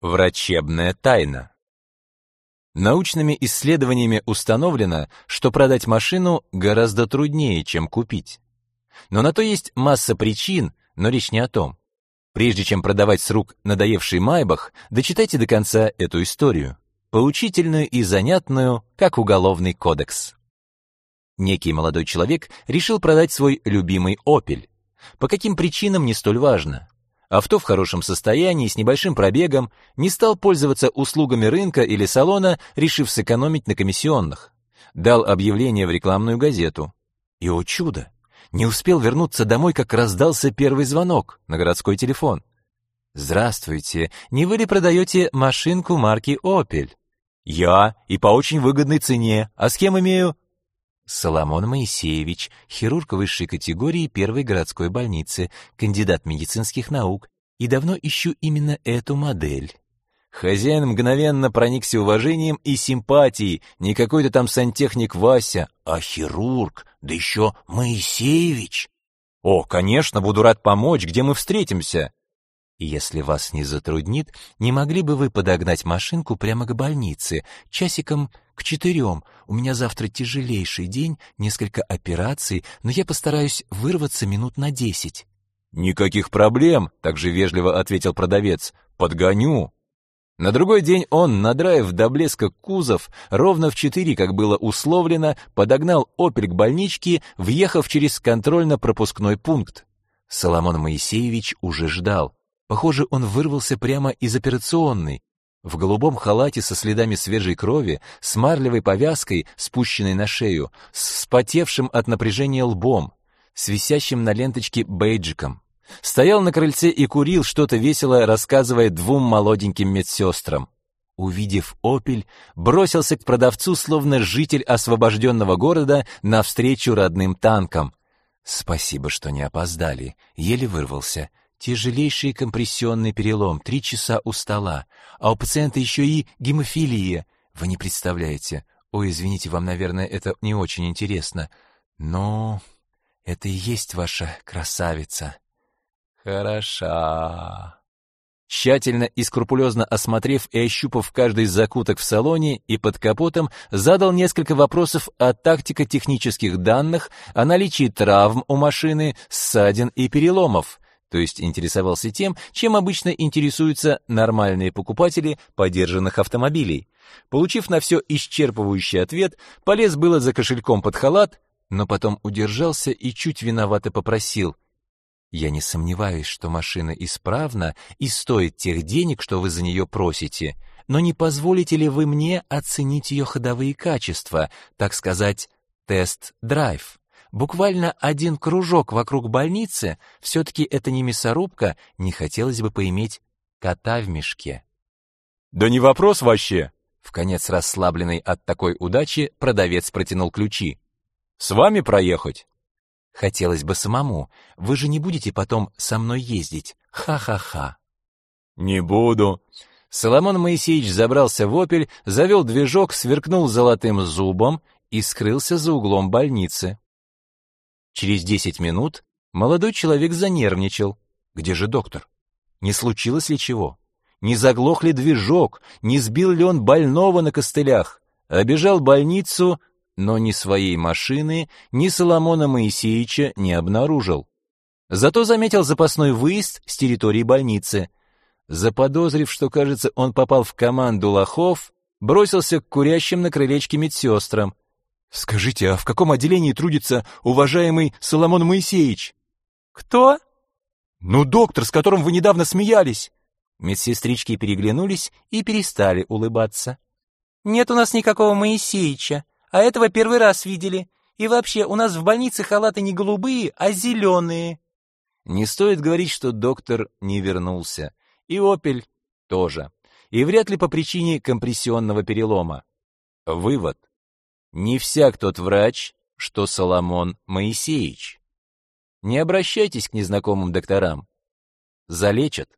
Врачебная тайна. Научными исследованиями установлено, что продать машину гораздо труднее, чем купить. Но на то есть масса причин, но речь не о том. Прежде чем продавать с рук надоевший Майбах, дочитайте до конца эту историю, поучительную и занятную, как уголовный кодекс. Некий молодой человек решил продать свой любимый Opel. По каким причинам не столь важно. Авто в хорошем состоянии, с небольшим пробегом, не стал пользоваться услугами рынка или салона, решив сэкономить на комиссионных. Дал объявление в рекламную газету. И, о чудо, не успел вернуться домой, как раздался первый звонок на городской телефон. «Здравствуйте, не вы ли продаете машинку марки Opel?» «Я, и по очень выгодной цене. А с кем имею?» Соломон Моисеевич, хирург высшей категории первой городской больницы, кандидат медицинских наук, и давно ищу именно эту модель. Хозяин мгновенно проникся уважением и симпатией, не какой-то там сантехник Вася, а хирург, да еще Моисеевич. О, конечно, буду рад помочь, где мы встретимся. Если вас не затруднит, не могли бы вы подогнать машинку прямо к больнице, часиком к четырем? У меня завтра тяжелейший день, несколько операций, но я постараюсь вырваться минут на десять». «Никаких проблем», — также вежливо ответил продавец. «Подгоню». На другой день он, надраив до блеска кузов, ровно в четыре, как было условлено, подогнал «Опель» к больничке, въехав через контрольно-пропускной пункт. Соломон Моисеевич уже ждал. Похоже, он вырвался прямо из операционной. В голубом халате со следами свежей крови, с марлевой повязкой, спущенной на шею, с вспотевшим от напряжения лбом, с висящим на ленточке бейджиком. Стоял на крыльце и курил, что-то весело рассказывая двум молоденьким медсестрам. Увидев «Опель», бросился к продавцу, словно житель освобожденного города, навстречу родным танкам. «Спасибо, что не опоздали», — еле вырвался. Тяжелейший компрессионный перелом, три часа у стола, а у пациента еще и гемофилия. Вы не представляете. Ой, извините, вам, наверное, это не очень интересно. Но это и есть ваша красавица. Хороша. Тщательно и скрупулезно осмотрев и ощупав каждый закуток в салоне и под капотом, задал несколько вопросов о тактико-технических данных, о наличии травм у машины, ссадин и переломов то есть интересовался тем, чем обычно интересуются нормальные покупатели подержанных автомобилей. Получив на все исчерпывающий ответ, полез было за кошельком под халат, но потом удержался и чуть виновато попросил: "Я не сомневаюсь, что машина исправна и стоит тех денег, что вы за нее просите, но не позволите ли вы мне оценить ее ходовые качества, так сказать, тест-драйв?" Буквально один кружок вокруг больницы, все-таки это не мясорубка, не хотелось бы поиметь кота в мешке. «Да не вопрос вообще!» В конец расслабленный от такой удачи, продавец протянул ключи. «С вами проехать?» «Хотелось бы самому. Вы же не будете потом со мной ездить. Ха-ха-ха». «Не буду». Соломон Моисеевич забрался в «Опель», завел движок, сверкнул золотым зубом и скрылся за углом больницы. Через 10 минут молодой человек занервничал. Где же доктор? Не случилось ли чего? Не заглох ли движок? Не сбил ли он больного на костылях? Обежал больницу, но ни своей машины, ни Соломона Моисеевича не обнаружил. Зато заметил запасной выезд с территории больницы. Заподозрив, что, кажется, он попал в команду лохов, бросился к курящим на крылечке медсестрам. Скажите, а в каком отделении трудится уважаемый Соломон Моисеевич? Кто? Ну, доктор, с которым вы недавно смеялись. Медсестрички переглянулись и перестали улыбаться. Нет у нас никакого Моисеевича, а этого первый раз видели. И вообще, у нас в больнице халаты не голубые, а зеленые. Не стоит говорить, что доктор не вернулся. И Опель тоже. И вряд ли по причине компрессионного перелома. Вывод. Не всяк тот врач, что Соломон Моисеевич. Не обращайтесь к незнакомым докторам. Залечат,